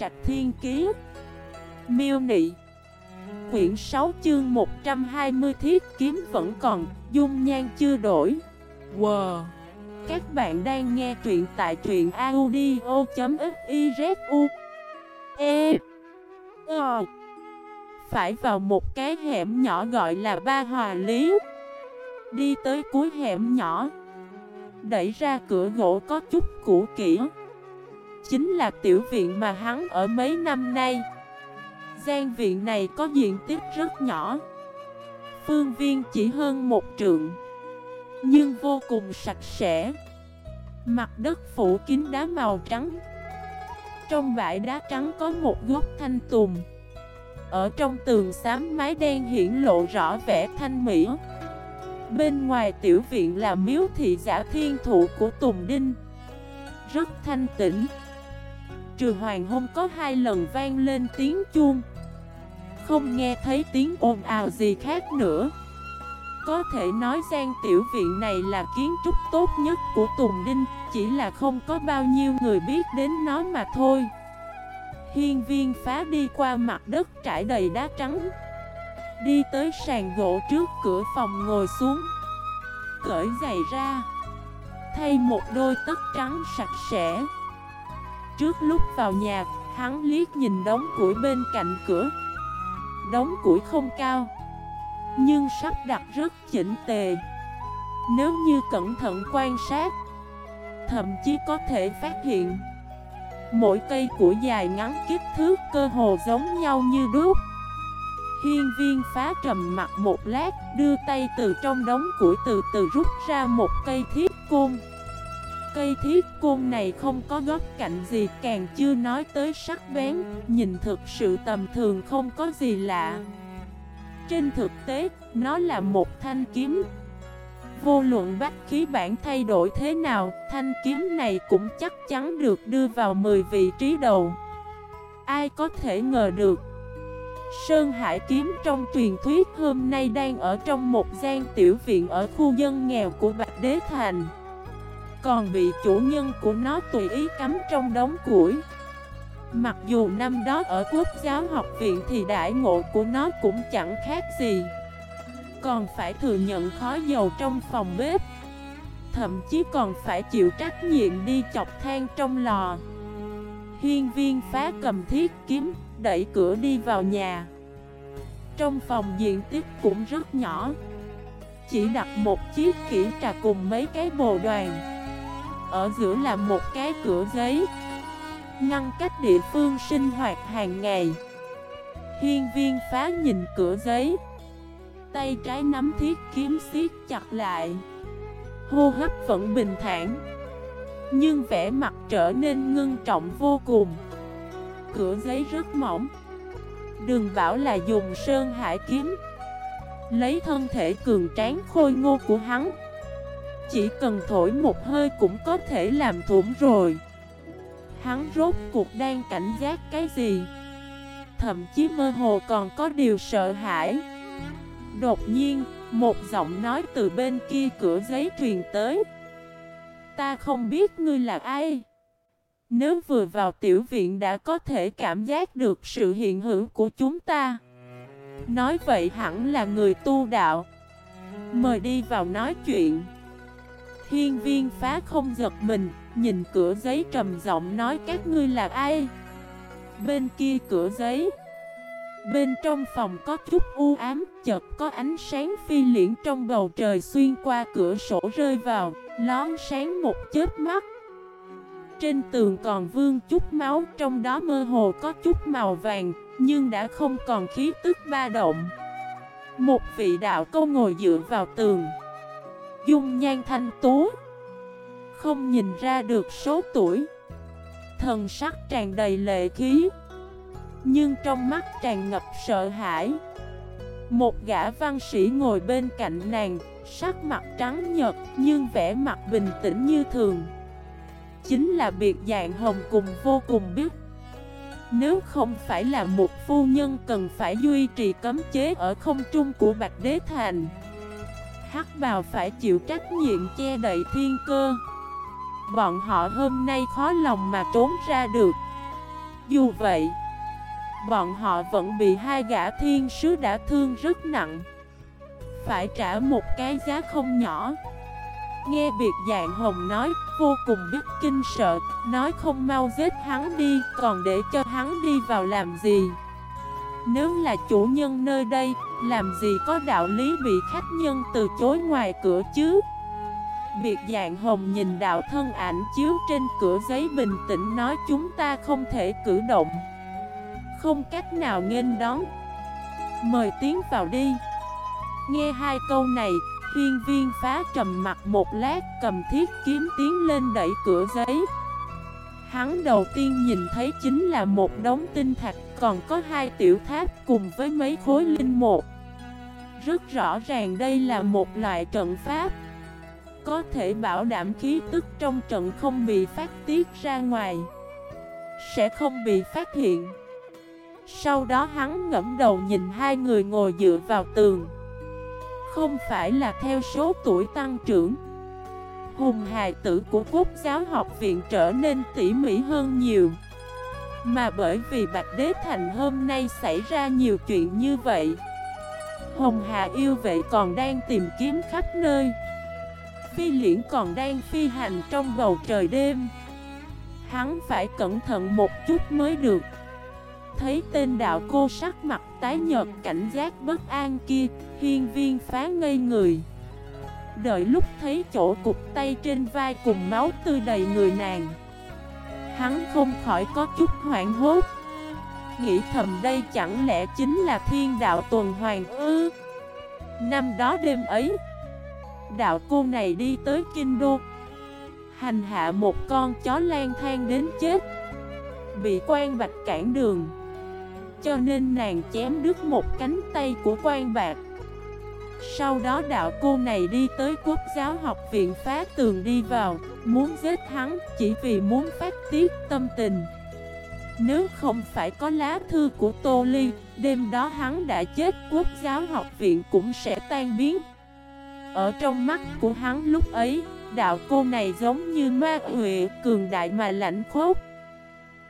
Trạch Thiên Kiế Miêu Nị. Quyển 6 chương 120 thiết kiếm vẫn còn, dung nhan chưa đổi. Wow. Các bạn đang nghe truyện tại truyện audio.xyzu E. Ờ. Phải vào một cái hẻm nhỏ gọi là Ba Hòa Lý. Đi tới cuối hẻm nhỏ. Đẩy ra cửa gỗ có chút cũ kỹ Chính là tiểu viện mà hắn ở mấy năm nay. Gian viện này có diện tích rất nhỏ, Phương viên chỉ hơn một trượng, Nhưng vô cùng sạch sẽ. Mặt đất phủ kín đá màu trắng, Trong bãi đá trắng có một gốc thanh tùng. Ở trong tường xám mái đen hiển lộ rõ vẻ thanh mỹ. Bên ngoài tiểu viện là miếu thị giả thiên thụ của Tùng Đinh, Rất thanh tĩnh. Trừ hoàng hôn có hai lần vang lên tiếng chuông. Không nghe thấy tiếng ồn ào gì khác nữa. Có thể nói gian tiểu viện này là kiến trúc tốt nhất của Tùng Đinh, Chỉ là không có bao nhiêu người biết đến nó mà thôi. Hiên viên phá đi qua mặt đất trải đầy đá trắng. Đi tới sàn gỗ trước cửa phòng ngồi xuống. Cởi giày ra. Thay một đôi tất trắng sạch sẽ. Trước lúc vào nhà, hắn liếc nhìn đống củi bên cạnh cửa. Đống củi không cao Nhưng sắp đặt rất chỉnh tề. Nếu như cẩn thận quan sát Thậm chí có thể phát hiện Mỗi cây củi dài ngắn kích thước cơ hồ giống nhau như đúc. Hiên viên phá trầm mặt một lát Đưa tay từ trong đống củi từ từ rút ra một cây thiết côn. Cây thiết côn này không có góc cạnh gì càng chưa nói tới sắc bén. Nhìn thực sự tầm thường không có gì lạ. Trên thực tế, nó là một thanh kiếm. Vô luận bách khí bản thay đổi thế nào Thanh kiếm này cũng chắc chắn được đưa vào 10 vị trí đầu. Ai có thể ngờ được? Sơn Hải kiếm trong truyền thuyết hôm nay đang ở trong một gian tiểu viện ở khu dân nghèo của Bạch Đế Thành còn bị chủ nhân của nó tùy ý cắm trong đống củi. Mặc dù năm đó ở quốc giáo học viện thì đại ngộ của nó cũng chẳng khác gì. Còn phải thừa nhận khó dầu trong phòng bếp. Thậm chí còn phải chịu trách nhiệm đi chọc than trong lò. Hiên viên phá cầm thiết kiếm, đẩy cửa đi vào nhà. Trong phòng diện tích cũng rất nhỏ. Chỉ đặt một chiếc kỹ trà cùng mấy cái bồ đoàn ở giữa là một cái cửa giấy, Ngăn cách địa phương sinh hoạt hàng ngày. Hiên viên phá nhìn cửa giấy, Tay trái nắm thiết kiếm siết chặt lại. Hô hấp vẫn bình thản, Nhưng vẻ mặt trở nên ngưng trọng vô cùng. Cửa giấy rất mỏng, Đừng bảo là dùng sơn hải kiếm. Lấy thân thể cường tráng khôi ngô của hắn chỉ cần thổi một hơi cũng có thể làm thủng rồi. Hắn rốt cuộc đang cảnh giác cái gì? Thậm chí mơ hồ còn có điều sợ hãi. Đột nhiên, một giọng nói từ bên kia cửa giấy truyền tới. Ta không biết ngươi là ai. Nếu vừa vào tiểu viện đã có thể cảm giác được sự hiện hữu của chúng ta. Nói vậy hẳn là người tu đạo. Mời đi vào nói chuyện. Hiên viên phá không giật mình, nhìn cửa giấy trầm giọng nói các ngươi là ai? Bên kia cửa giấy Bên trong phòng có chút u ám, chợt có ánh sáng phi liễn trong bầu trời xuyên qua cửa sổ rơi vào, lón sáng một chớp mắt. Trên tường còn vương chút máu, trong đó mơ hồ có chút màu vàng, nhưng đã không còn khí tức ba động. Một vị đạo câu ngồi dựa vào tường dung nhan thanh tú. Không nhìn ra được số tuổi. Thần sắc tràn đầy lệ khí. Nhưng trong mắt tràn ngập sợ hãi. Một gã văn sĩ ngồi bên cạnh nàng, Sắc mặt trắng nhật Nhưng vẻ mặt bình tĩnh như thường. Chính là biệt dạng hồng cùng vô cùng biết. Nếu không phải là một phu nhân cần phải duy trì cấm chế ở không trung của Bạch Đế Thành hắc bào phải chịu trách nhiệm che đậy thiên cơ. Bọn họ hôm nay khó lòng mà trốn ra được. Dù vậy, bọn họ vẫn bị hai gã thiên sứ đã thương rất nặng. Phải trả một cái giá không nhỏ. Nghe việc dạng hồng nói, vô cùng biết kinh sợ Nói không mau giết hắn đi, còn để cho hắn đi vào làm gì? Nếu là chủ nhân nơi đây, làm gì có đạo lý bị khách nhân từ chối ngoài cửa chứ? Biệt dạng hồng nhìn đạo thân ảnh chiếu trên cửa giấy bình tĩnh nói chúng ta không thể cử động. Không cách nào nghênh đón. Mời tiến vào đi. Nghe hai câu này Hiên viên phá trầm mặt một lát cầm thiết kiếm tiến lên đẩy cửa giấy. Hắn đầu tiên nhìn thấy chính là một đống tinh thạch còn có hai tiểu tháp cùng với mấy khối linh một Rất rõ ràng đây là một loại trận pháp, Có thể bảo đảm khí tức trong trận không bị phát tiết ra ngoài, Sẽ không bị phát hiện. Sau đó hắn ngẫm đầu nhìn hai người ngồi dựa vào tường. Không phải là theo số tuổi tăng trưởng. Hùng hài tử của quốc giáo học viện trở nên tỉ mỉ hơn nhiều. Mà bởi vì Bạch Đế Thành hôm nay xảy ra nhiều chuyện như vậy, Hồng Hà yêu vệ còn đang tìm kiếm khắp nơi. Phi liễn còn đang phi hành trong bầu trời đêm. Hắn phải cẩn thận một chút mới được. Thấy tên đạo cô sắc mặt tái nhợt, cảnh giác bất an kia, Hiên viên phá ngây người. Đợi lúc thấy chỗ cục tay trên vai cùng máu tươi đầy người nàng Hắn không khỏi có chút hoảng hốt. Nghĩ thầm đây chẳng lẽ chính là thiên đạo tuần hoàng ư? Năm đó đêm ấy, Đạo cô này đi tới Kinh Đô. Hành hạ một con chó lang thang đến chết. Bị quan bạch cản đường. Cho nên nàng chém đứt một cánh tay của quan bạc sau đó đạo cô này đi tới quốc giáo học viện phá tường đi vào, Muốn giết hắn chỉ vì muốn phát tiết tâm tình. Nếu không phải có lá thư của Tô Ly, Đêm đó hắn đã chết, quốc giáo học viện cũng sẽ tan biến. Ở trong mắt của hắn lúc ấy, Đạo cô này giống như ma huệ cường đại mà lạnh khốc.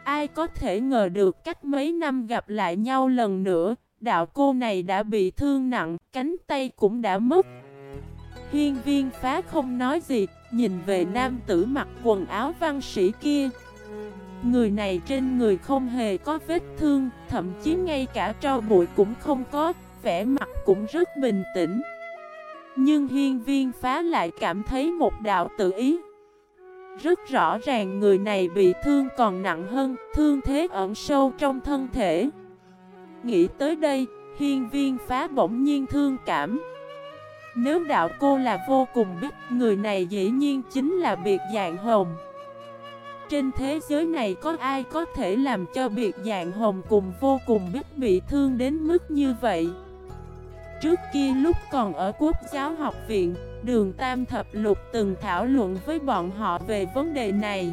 Ai có thể ngờ được cách mấy năm gặp lại nhau lần nữa đạo cô này đã bị thương nặng, cánh tay cũng đã mất. Hiên viên phá không nói gì, nhìn về nam tử mặc quần áo văn sĩ kia. Người này trên người không hề có vết thương, thậm chí ngay cả tro bụi cũng không có, vẻ mặt cũng rất bình tĩnh. Nhưng hiên viên phá lại cảm thấy một đạo tự ý. Rất rõ ràng người này bị thương còn nặng hơn, thương thế ẩn sâu trong thân thể. Nghĩ tới đây, hiên viên phá bỗng nhiên thương cảm. Nếu đạo cô là vô cùng biết Người này dĩ nhiên chính là biệt dạng hồng. Trên thế giới này có ai có thể làm cho biệt dạng hồng cùng vô cùng biết bị thương đến mức như vậy? Trước kia lúc còn ở quốc giáo học viện Đường Tam Thập Lục từng thảo luận với bọn họ về vấn đề này.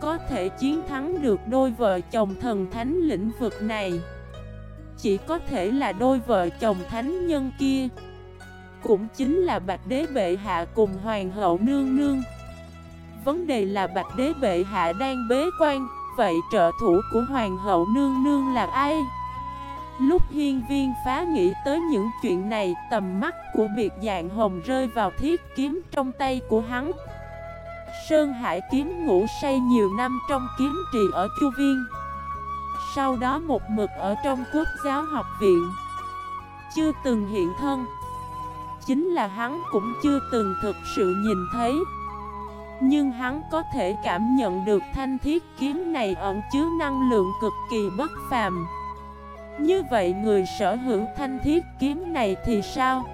Có thể chiến thắng được đôi vợ chồng thần thánh lĩnh vực này chỉ có thể là đôi vợ chồng thánh nhân kia. Cũng chính là Bạch Đế Bệ Hạ cùng Hoàng hậu Nương Nương. Vấn đề là Bạch Đế Bệ Hạ đang bế quan, Vậy trợ thủ của Hoàng hậu Nương Nương là ai? Lúc hiên viên phá nghĩ tới những chuyện này, Tầm mắt của biệt dạng hồng rơi vào thiết kiếm trong tay của hắn. Sơn Hải kiếm ngủ say nhiều năm trong kiếm trì ở Chu Viên sau đó một mực ở trong quốc giáo học viện. Chưa từng hiện thân. Chính là hắn cũng chưa từng thực sự nhìn thấy. Nhưng hắn có thể cảm nhận được thanh thiết kiếm này ẩn chứa năng lượng cực kỳ bất phàm. Như vậy người sở hữu thanh thiết kiếm này thì sao?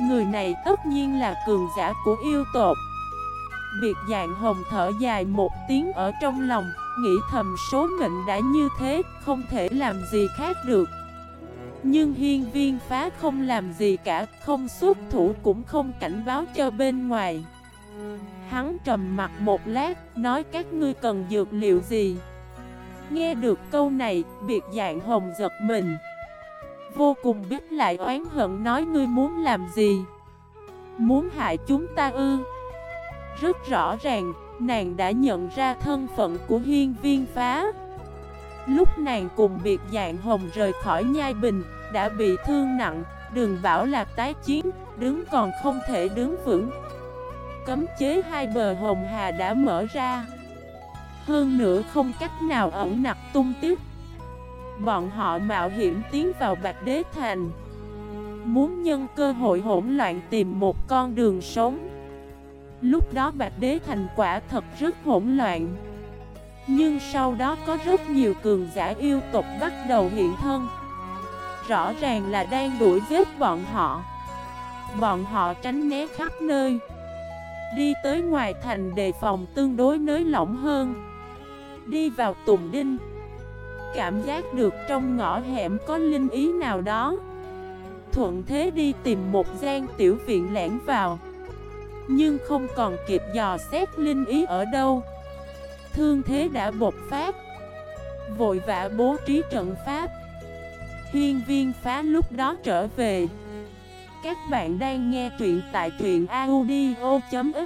Người này tất nhiên là cường giả của yêu tột Biệt dạng hồng thở dài một tiếng ở trong lòng Nghĩ thầm số mệnh đã như thế, Không thể làm gì khác được. Nhưng hiên viên phá không làm gì cả, Không xuất thủ cũng không cảnh báo cho bên ngoài. Hắn trầm mặt một lát, Nói các ngươi cần dược liệu gì? Nghe được câu này, Biệt dạng hồng giật mình. Vô cùng biết lại oán hận nói ngươi muốn làm gì? Muốn hại chúng ta ư? Rất rõ ràng Nàng đã nhận ra thân phận của hiên viên phá. Lúc nàng cùng biệt dạng hồng rời khỏi nhai bình, Đã bị thương nặng, Đừng bảo là tái chiến, Đứng còn không thể đứng vững. Cấm chế hai bờ hồng hà đã mở ra. Hơn nữa không cách nào ẩn nặc tung tích. Bọn họ mạo hiểm tiến vào Bạch Đế Thành. Muốn nhân cơ hội hỗn loạn tìm một con đường sống Lúc đó Bạch Đế Thành quả thật rất hỗn loạn. Nhưng sau đó có rất nhiều cường giả yêu tộc bắt đầu hiện thân. Rõ ràng là đang đuổi giết bọn họ. Bọn họ tránh né khắp nơi. Đi tới ngoài thành đề phòng tương đối nới lỏng hơn. Đi vào Tùng Đinh. Cảm giác được trong ngõ hẻm có linh ý nào đó. Thuận thế đi tìm một gian tiểu viện lẻn vào. Nhưng không còn kịp dò xét linh ý ở đâu. Thương thế đã bột phát. Vội vã bố trí trận pháp. Hiên viên phá lúc đó trở về. Các bạn đang nghe truyện tại truyện audio.fif